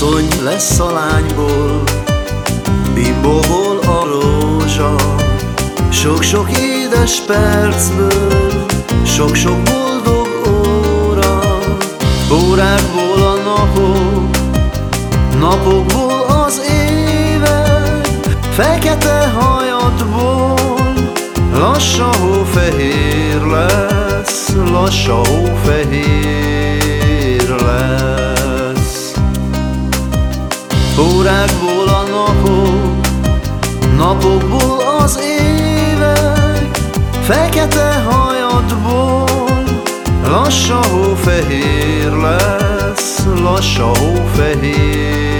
Asszony lesz a lányból, bimbóból a rózsa, sok-sok édes percből, sok-sok boldog óra, órákból a napok, napokból az évek, fekete hajadból, lassan hófehér lesz, lassan hófehér napokból az évek, fekete hajadból, lassan hófehér lesz, lassan hófehér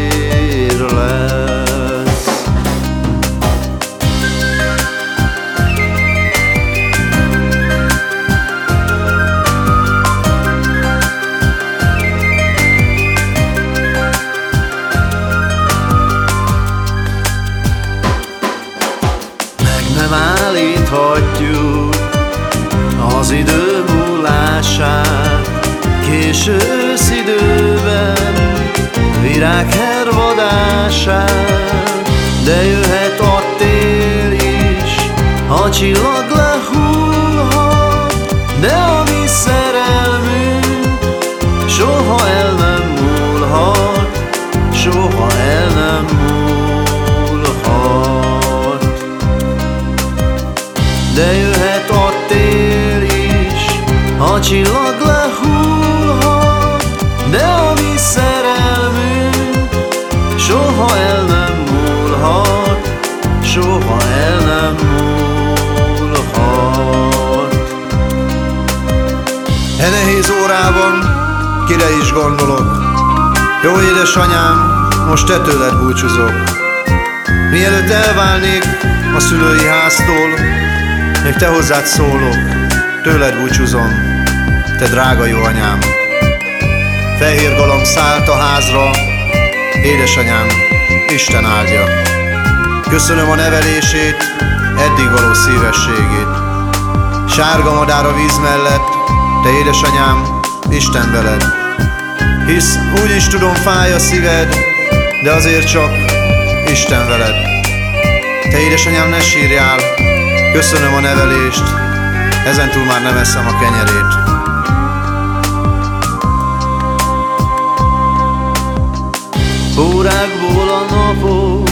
állíthatjuk az idő múlását. Késő őszidőben virág hervadását De jöhet a tél is, a csillag de jöhet a tél is, a csillag lehullhat, de a mi szerelmünk soha el nem múlhat, soha el nem múlhat. E nehéz órában kire is gondolok Jó édesanyám, most te tőled búcsúzok Mielőtt elválnék a szülői háztól Még te hozzád szólok, tőled búcsúzom Te drága jó anyám Fehér galamb szállt a házra Édesanyám, Isten áldja Köszönöm a nevelését, eddig való szívességét Sárga madár a víz mellett, te édesanyám, Isten veled. Hisz úgy is tudom fáj a szíved, de azért csak Isten veled. Te édesanyám, ne sírjál, köszönöm a nevelést, ezentúl már nem eszem a kenyerét. Órákból a napok,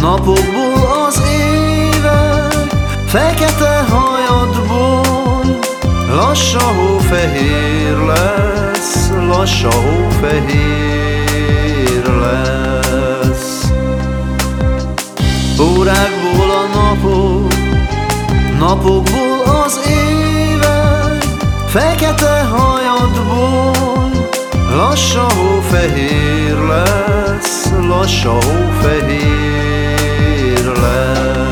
napokból az évek, fekete hajadból, lassan hófehér lesz, lassan hófehér lesz. Órákból a napokból az évek, fekete hajadból, lassan hófehér lesz, lassan hófehér lesz.